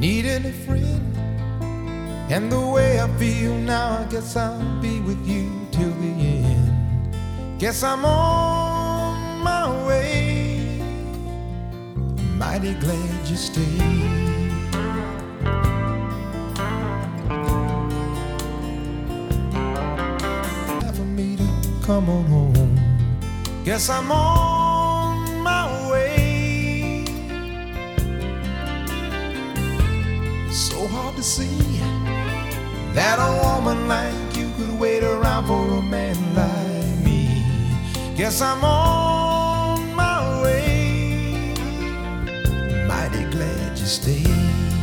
been a friend. And the way I feel now, I guess I'll be with you till the end. Guess I'm on my way. Mighty glad you stayed. For me to come on home. Guess I'm on hard to see that a woman like you could wait around for a man like me. Guess I'm on my way. Mighty glad you stayed.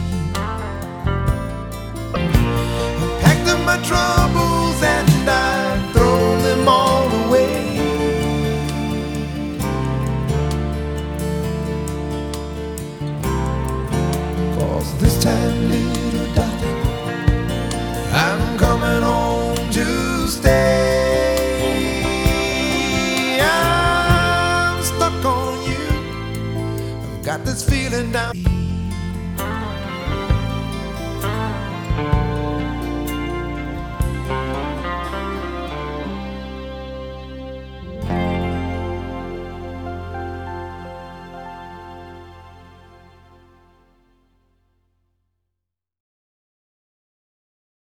Cause this time, little darling, I'm coming home to stay. I'm stuck on you. I've got this feeling down.